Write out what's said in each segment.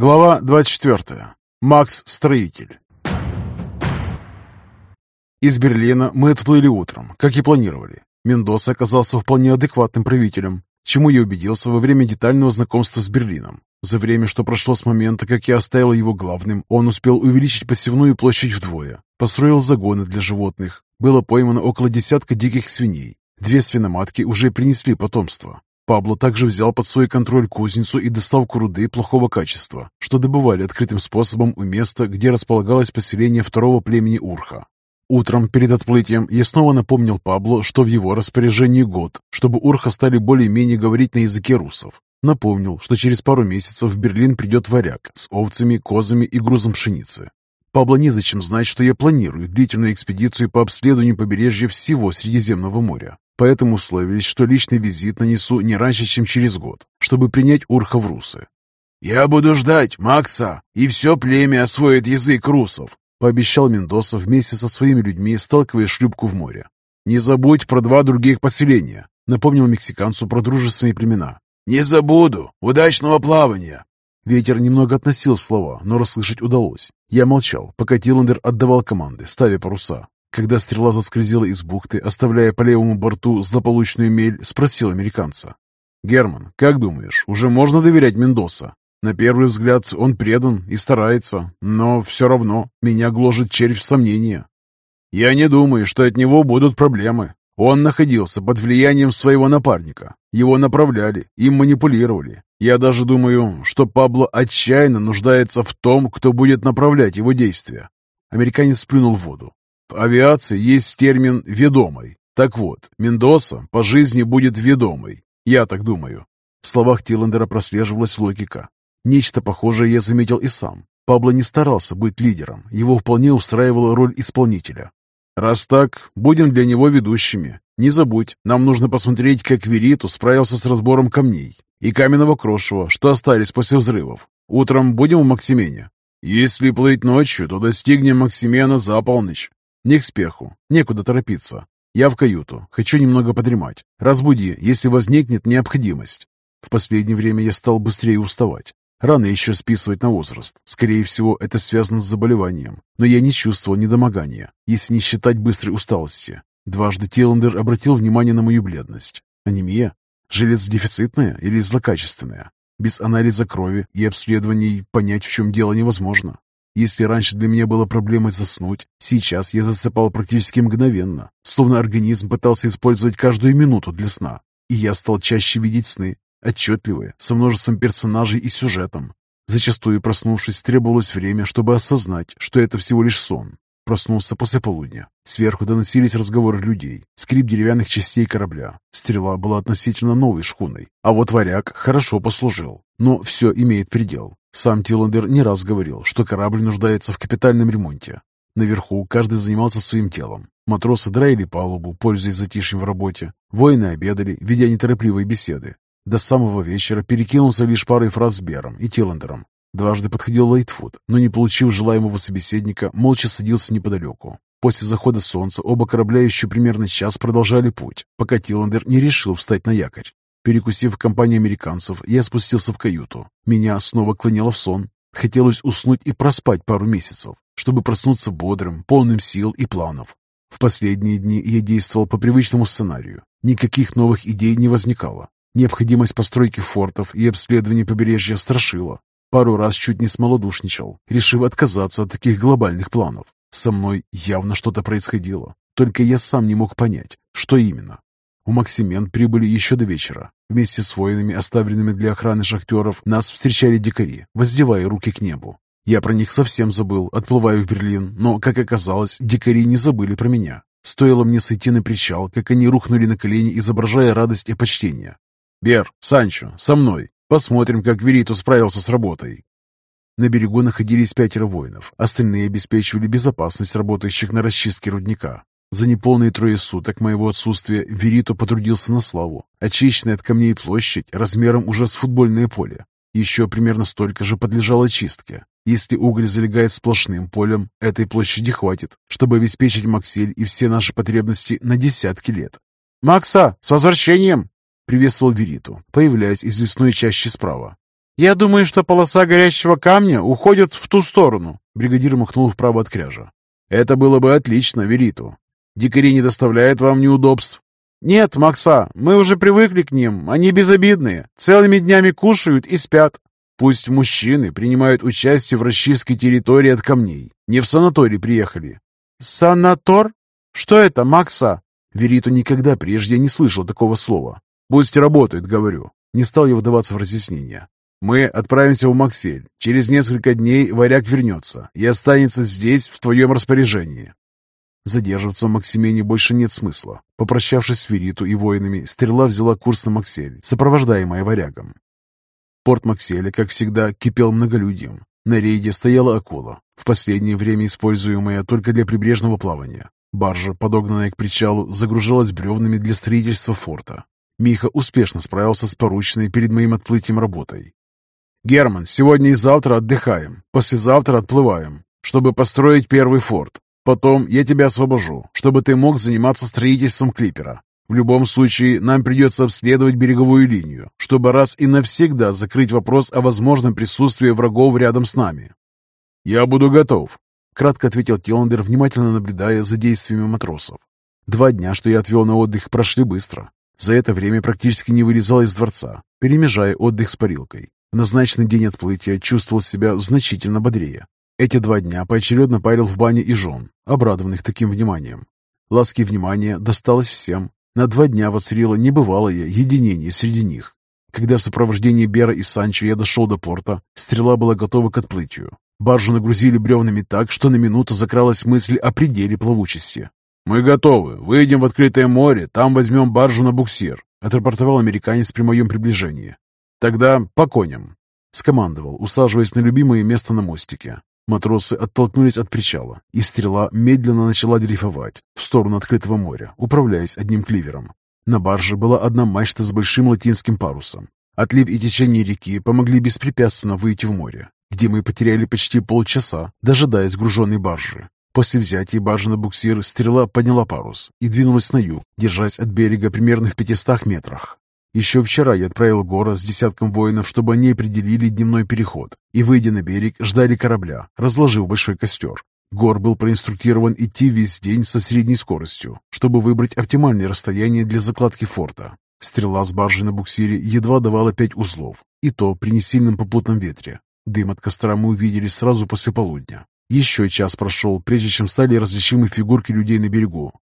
Глава 24. Макс Строитель. Из Берлина мы отплыли утром, как и планировали. Мендоса оказался вполне адекватным правителем, чему я убедился во время детального знакомства с Берлином. За время, что прошло с момента, как я оставил его главным, он успел увеличить посевную площадь вдвое, построил загоны для животных, было поймано около десятка диких свиней, две свиноматки уже принесли потомство, Пабло также взял под свой контроль кузницу и доставку руды плохого качества, что добывали открытым способом у места, где располагалось поселение второго племени Урха. Утром перед отплытием я снова напомнил Пабло, что в его распоряжении год, чтобы Урха стали более-менее говорить на языке русов. Напомнил, что через пару месяцев в Берлин придет варяг с овцами, козами и грузом пшеницы. Пабло незачем знать, что я планирую длительную экспедицию по обследованию побережья всего Средиземного моря. Поэтому условились, что личный визит нанесу не раньше, чем через год, чтобы принять Урха в русы. «Я буду ждать Макса, и все племя освоит язык русов», пообещал Мендоса вместе со своими людьми, сталкивая шлюпку в море. «Не забудь про два других поселения», напомнил мексиканцу про дружественные племена. «Не забуду! Удачного плавания!» Ветер немного относил слова, но расслышать удалось. Я молчал, пока Тиландер отдавал команды, ставя паруса. Когда стрела заскользила из бухты, оставляя по левому борту злополучную мель, спросил американца. «Герман, как думаешь, уже можно доверять Мендоса? На первый взгляд он предан и старается, но все равно меня гложет червь сомнения. Я не думаю, что от него будут проблемы. Он находился под влиянием своего напарника. Его направляли, им манипулировали. Я даже думаю, что Пабло отчаянно нуждается в том, кто будет направлять его действия. Американец сплюнул в воду. В авиации есть термин «ведомый». Так вот, Мендоса по жизни будет ведомый. Я так думаю. В словах Тиллендера прослеживалась логика. Нечто похожее я заметил и сам. Пабло не старался быть лидером, его вполне устраивала роль исполнителя. Раз так, будем для него ведущими. Не забудь, нам нужно посмотреть, как Вериту справился с разбором камней и каменного крошева, что остались после взрывов. Утром будем в Максимене. Если плыть ночью, то достигнем Максимена за полночь. Не к спеху, некуда торопиться. Я в каюту, хочу немного подремать. Разбуди, если возникнет необходимость. В последнее время я стал быстрее уставать. Рано еще списывать на возраст. Скорее всего, это связано с заболеванием. Но я не чувствовал недомогания, если не считать быстрой усталости. Дважды Теллендер обратил внимание на мою бледность. Анемия? Железодефицитная или злокачественная? Без анализа крови и обследований понять, в чем дело, невозможно. Если раньше для меня было проблемой заснуть, сейчас я засыпал практически мгновенно, словно организм пытался использовать каждую минуту для сна. И я стал чаще видеть сны, отчетливые, со множеством персонажей и сюжетом. Зачастую, проснувшись, требовалось время, чтобы осознать, что это всего лишь сон. Проснулся после полудня. Сверху доносились разговоры людей, скрип деревянных частей корабля. Стрела была относительно новой шхуной, а вот варяг хорошо послужил. Но все имеет предел. Сам Тиландер не раз говорил, что корабль нуждается в капитальном ремонте. Наверху каждый занимался своим телом. Матросы драили палубу, пользуясь затишьем в работе. Воины обедали, ведя неторопливые беседы. До самого вечера перекинулся лишь парой фраз с Бером и Тиландером. Дважды подходил Лайтфуд, но не получив желаемого собеседника, молча садился неподалеку. После захода солнца оба корабля еще примерно час продолжали путь, пока Тиландер не решил встать на якорь. Перекусив в компании американцев, я спустился в каюту. Меня снова клонило в сон. Хотелось уснуть и проспать пару месяцев, чтобы проснуться бодрым, полным сил и планов. В последние дни я действовал по привычному сценарию. Никаких новых идей не возникало. Необходимость постройки фортов и обследования побережья страшила. Пару раз чуть не смолодушничал, решив отказаться от таких глобальных планов. Со мной явно что-то происходило, только я сам не мог понять, что именно. У Максимен прибыли еще до вечера. Вместе с воинами, оставленными для охраны шахтеров, нас встречали дикари, воздевая руки к небу. Я про них совсем забыл, отплывая в Берлин, но, как оказалось, дикари не забыли про меня. Стоило мне сойти на причал, как они рухнули на колени, изображая радость и почтение. «Бер, Санчо, со мной. Посмотрим, как Вериту справился с работой». На берегу находились пятеро воинов. Остальные обеспечивали безопасность работающих на расчистке рудника. За неполные трое суток моего отсутствия Верито потрудился на славу. Очищенная от камней площадь размером уже с футбольное поле. Еще примерно столько же подлежало очистке. Если уголь залегает сплошным полем, этой площади хватит, чтобы обеспечить Максель и все наши потребности на десятки лет. «Макса, с возвращением!» — приветствовал Вериту, появляясь из лесной чащи справа. «Я думаю, что полоса горящего камня уходит в ту сторону», бригадир махнул вправо от кряжа. «Это было бы отлично, Вериту. Дикари не доставляют вам неудобств?» «Нет, Макса, мы уже привыкли к ним. Они безобидные. Целыми днями кушают и спят. Пусть мужчины принимают участие в расчистке территории от камней. Не в санаторий приехали». «Санатор? Что это, Макса?» Вериту никогда прежде не слышал такого слова. «Пусть работают», — говорю. Не стал я вдаваться в разъяснения. «Мы отправимся в Максель. Через несколько дней варяг вернется и останется здесь, в твоем распоряжении». Задерживаться в Максимене больше нет смысла. Попрощавшись с Вериту и воинами, стрела взяла курс на Максель, сопровождаемая варягом. Порт Макселя, как всегда, кипел многолюдьем. На рейде стояла акула, в последнее время используемая только для прибрежного плавания. Баржа, подогнанная к причалу, загружалась бревнами для строительства форта. Миха успешно справился с порученной перед моим отплытием работой. «Герман, сегодня и завтра отдыхаем, послезавтра отплываем, чтобы построить первый форт. Потом я тебя освобожу, чтобы ты мог заниматься строительством клипера. В любом случае, нам придется обследовать береговую линию, чтобы раз и навсегда закрыть вопрос о возможном присутствии врагов рядом с нами. «Я буду готов», — кратко ответил Тиландер, внимательно наблюдая за действиями матросов. Два дня, что я отвел на отдых, прошли быстро. За это время практически не вылезал из дворца, перемежая отдых с парилкой. В назначенный день отплытия чувствовал себя значительно бодрее. Эти два дня поочередно парил в бане и жен, обрадованных таким вниманием. Ласки внимания досталось всем. На два дня воцарило небывалое единение среди них. Когда в сопровождении Бера и Санчо я дошел до порта, стрела была готова к отплытию. Баржу нагрузили бревнами так, что на минуту закралась мысль о пределе плавучести. «Мы готовы. Выйдем в открытое море, там возьмем баржу на буксир», отрапортовал американец при моем приближении. «Тогда по коням», — скомандовал, усаживаясь на любимое место на мостике. Матросы оттолкнулись от причала, и стрела медленно начала дрейфовать в сторону открытого моря, управляясь одним кливером. На барже была одна мачта с большим латинским парусом. Отлив и течение реки помогли беспрепятственно выйти в море, где мы потеряли почти полчаса, дожидаясь груженной баржи. После взятия баржи на буксир стрела подняла парус и двинулась на юг, держась от берега примерно в 500 метрах. Еще вчера я отправил Гора с десятком воинов, чтобы они определили дневной переход и, выйдя на берег, ждали корабля, разложив большой костер. Гор был проинструктирован идти весь день со средней скоростью, чтобы выбрать оптимальное расстояние для закладки форта. Стрела с баржи на буксире едва давала пять узлов, и то при несильном попутном ветре. Дым от костра мы увидели сразу после полудня. Еще час прошел, прежде чем стали различимы фигурки людей на берегу.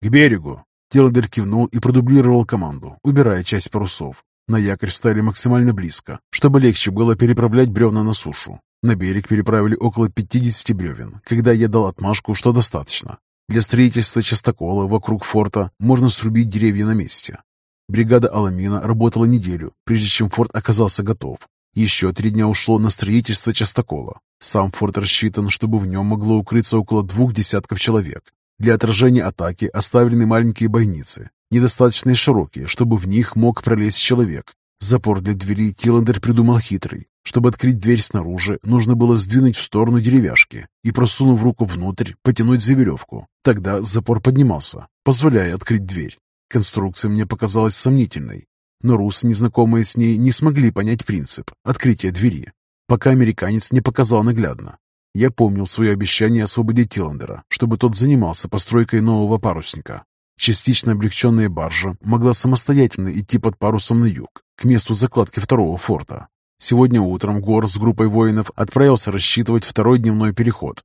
«К берегу!» Теландер кивнул и продублировал команду, убирая часть парусов. На якорь встали максимально близко, чтобы легче было переправлять бревна на сушу. На берег переправили около 50 бревен, когда я дал отмашку, что достаточно. Для строительства частокола вокруг форта можно срубить деревья на месте. Бригада Аламина работала неделю, прежде чем форт оказался готов. Еще три дня ушло на строительство частокола. Сам форт рассчитан, чтобы в нем могло укрыться около двух десятков человек. Для отражения атаки оставлены маленькие бойницы, недостаточно широкие, чтобы в них мог пролезть человек. Запор для двери Тиландер придумал хитрый. Чтобы открыть дверь снаружи, нужно было сдвинуть в сторону деревяшки и, просунув руку внутрь, потянуть за веревку. Тогда запор поднимался, позволяя открыть дверь. Конструкция мне показалась сомнительной, но Рус, незнакомые с ней, не смогли понять принцип открытия двери, пока американец не показал наглядно. Я помнил свое обещание освободить Тиландера, чтобы тот занимался постройкой нового парусника. Частично облегченная баржа могла самостоятельно идти под парусом на юг, к месту закладки второго форта. Сегодня утром Гор с группой воинов отправился рассчитывать второй дневной переход.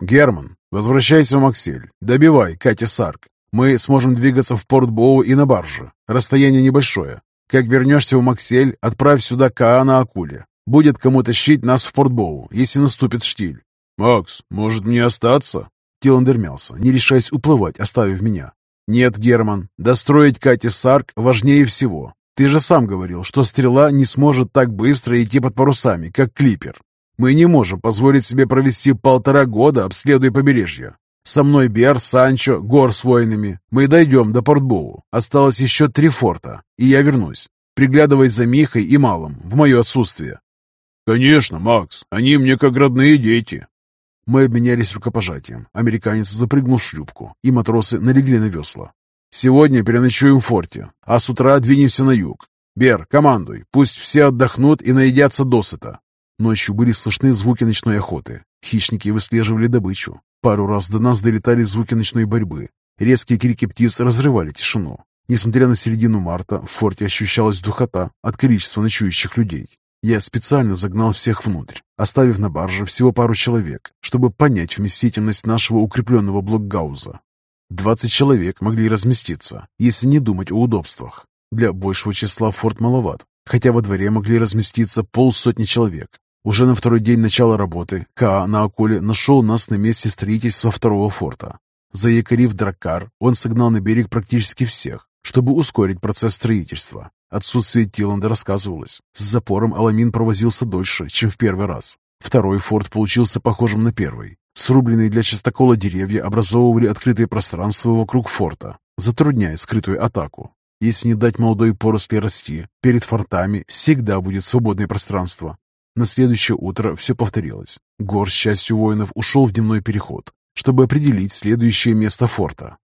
«Герман, возвращайся в Максель. Добивай Катя Сарк. Мы сможем двигаться в порт Боу и на барже. Расстояние небольшое. Как вернешься в Максель, отправь сюда Каа на Акуле. Будет кому тащить нас в Портбоу, если наступит штиль. «Макс, может мне остаться?» Тиландер мялся, не решаясь уплывать, оставив меня. «Нет, Герман, достроить Кати Сарк важнее всего. Ты же сам говорил, что стрела не сможет так быстро идти под парусами, как клипер. Мы не можем позволить себе провести полтора года, обследуя побережье. Со мной Бер, Санчо, Гор с воинами. Мы дойдем до Портбоу. Осталось еще три форта, и я вернусь. Приглядывай за Михой и Малым в мое отсутствие. «Конечно, Макс, они мне как родные дети». Мы обменялись рукопожатием. Американец запрыгнул в шлюпку, и матросы налегли на весла. «Сегодня переночуем в форте, а с утра двинемся на юг. «Бер, командуй, пусть все отдохнут и наедятся досыта». Ночью были слышны звуки ночной охоты. Хищники выслеживали добычу. Пару раз до нас долетали звуки ночной борьбы. Резкие крики птиц разрывали тишину. Несмотря на середину марта, в форте ощущалась духота от количества ночующих людей. Я специально загнал всех внутрь, оставив на барже всего пару человек, чтобы понять вместительность нашего укрепленного блокгауза. Двадцать человек могли разместиться, если не думать о удобствах. Для большего числа форт маловат, хотя во дворе могли разместиться полсотни человек. Уже на второй день начала работы Каа на Акуле нашел нас на месте строительства второго форта. Заякорив драккар, он согнал на берег практически всех, чтобы ускорить процесс строительства. Отсутствие Тиланда рассказывалось. С запором Аламин провозился дольше, чем в первый раз. Второй форт получился похожим на первый. Срубленные для частокола деревья образовывали открытое пространство вокруг форта, затрудняя скрытую атаку. Если не дать молодой поросли расти, перед фортами всегда будет свободное пространство. На следующее утро все повторилось. Гор, с частью воинов, ушел в дневной переход, чтобы определить следующее место форта.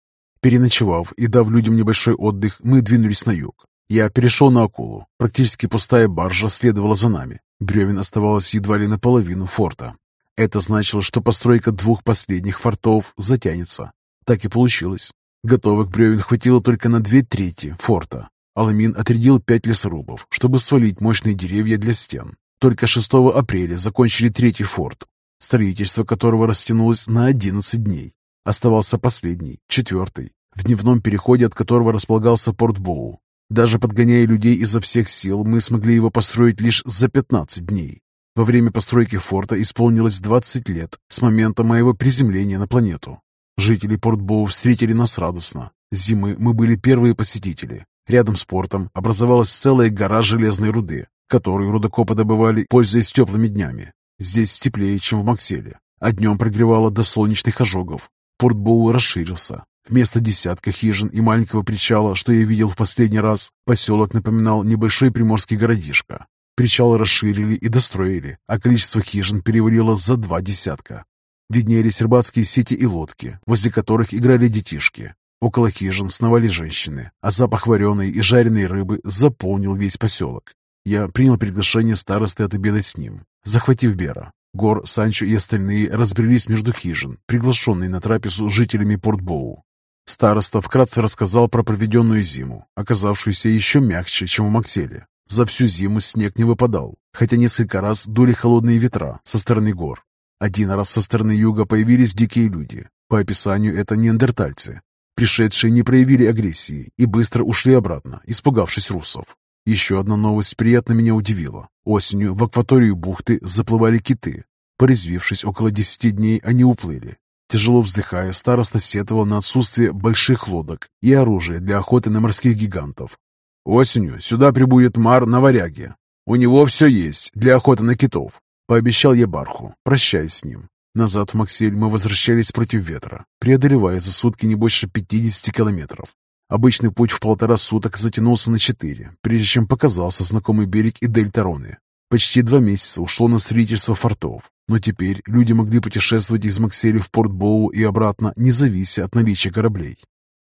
Переночевав и дав людям небольшой отдых, мы двинулись на юг. Я перешел на акулу. Практически пустая баржа следовала за нами. Бревен оставалось едва ли наполовину форта. Это значило, что постройка двух последних фортов затянется. Так и получилось. Готовых бревен хватило только на две трети форта. Аламин отрядил пять лесорубов, чтобы свалить мощные деревья для стен. Только 6 апреля закончили третий форт, строительство которого растянулось на 11 дней. Оставался последний, четвертый, в дневном переходе от которого располагался порт Боу. Даже подгоняя людей изо всех сил, мы смогли его построить лишь за 15 дней. Во время постройки форта исполнилось 20 лет с момента моего приземления на планету. Жители Порт-Боу встретили нас радостно. Зимы мы были первые посетители. Рядом с портом образовалась целая гора железной руды, которую рудокопы добывали, пользуясь теплыми днями. Здесь теплее, чем в Макселе, а днем прогревало до солнечных ожогов. Порт расширился. Вместо десятка хижин и маленького причала, что я видел в последний раз, поселок напоминал небольшой приморский городишко. Причал расширили и достроили, а количество хижин перевалило за два десятка. Виднелись рыбацкие сети и лодки, возле которых играли детишки. Около хижин сновали женщины, а запах вареной и жареной рыбы заполнил весь поселок. Я принял приглашение старосты отобедать с ним, захватив Бера. Гор, Санчо и остальные разбрелись между хижин, приглашенные на трапезу жителями Портбоу. Староста вкратце рассказал про проведенную зиму, оказавшуюся еще мягче, чем в Макселе. За всю зиму снег не выпадал, хотя несколько раз дули холодные ветра со стороны гор. Один раз со стороны юга появились дикие люди. По описанию это неандертальцы. Пришедшие не проявили агрессии и быстро ушли обратно, испугавшись русов. Еще одна новость приятно меня удивила. Осенью в акваторию бухты заплывали киты. Порезвившись около десяти дней, они уплыли. Тяжело вздыхая, староста сетовал на отсутствие больших лодок и оружия для охоты на морских гигантов. «Осенью сюда прибудет Мар на варяге. У него все есть для охоты на китов», — пообещал я Барху, прощаясь с ним. Назад в Максель мы возвращались против ветра, преодолевая за сутки не больше 50 километров. Обычный путь в полтора суток затянулся на четыре, прежде чем показался знакомый берег и Дельтароны. Почти два месяца ушло на строительство фортов, но теперь люди могли путешествовать из Максели в Порт-Боу и обратно, не завися от наличия кораблей.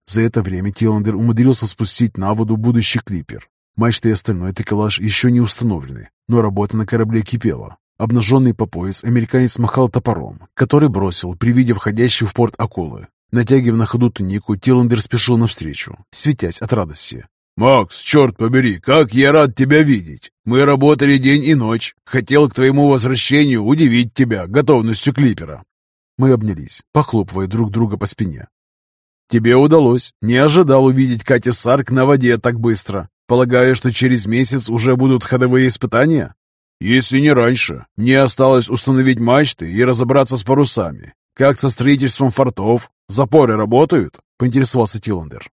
За это время Тиландер умудрился спустить на воду будущий клипер. Мачта и остальной такелаж еще не установлены, но работа на корабле кипела. Обнаженный по пояс, американец махал топором, который бросил при виде входящей в порт акулы. Натягивая на ходу тунику, Тиландер спешил навстречу, светясь от радости. «Макс, черт побери, как я рад тебя видеть! Мы работали день и ночь. Хотел к твоему возвращению удивить тебя готовностью клипера». Мы обнялись, похлопывая друг друга по спине. «Тебе удалось. Не ожидал увидеть Катя Сарк на воде так быстро. Полагаю, что через месяц уже будут ходовые испытания?» «Если не раньше. Мне осталось установить мачты и разобраться с парусами. Как со строительством фортов? Запоры работают?» — поинтересовался Тиландер.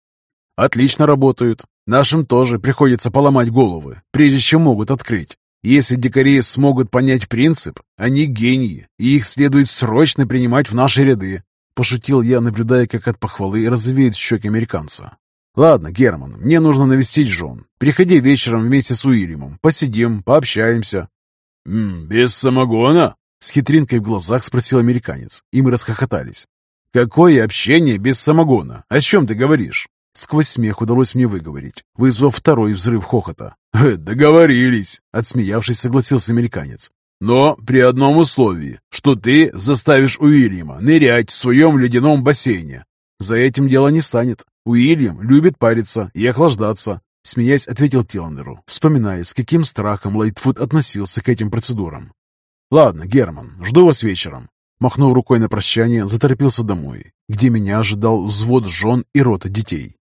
«Отлично работают. Нашим тоже приходится поломать головы, прежде чем могут открыть. Если дикари смогут понять принцип, они гении, и их следует срочно принимать в наши ряды», — пошутил я, наблюдая, как от похвалы розовеют щеки американца. «Ладно, Герман, мне нужно навестить жен. Приходи вечером вместе с Уильямом. Посидим, пообщаемся». «М -м, «Без самогона?» С хитринкой в глазах спросил американец, и мы расхохотались. «Какое общение без самогона? О чем ты говоришь?» Сквозь смех удалось мне выговорить, вызвав второй взрыв хохота. «Договорились!» — отсмеявшись, согласился американец. «Но при одном условии, что ты заставишь Уильяма нырять в своем ледяном бассейне». «За этим дело не станет. Уильям любит париться и охлаждаться», — смеясь ответил Тиллендеру, вспоминая, с каким страхом Лайтфуд относился к этим процедурам. «Ладно, Герман, жду вас вечером». Махнув рукой на прощание, заторопился домой, где меня ожидал взвод жен и рота детей.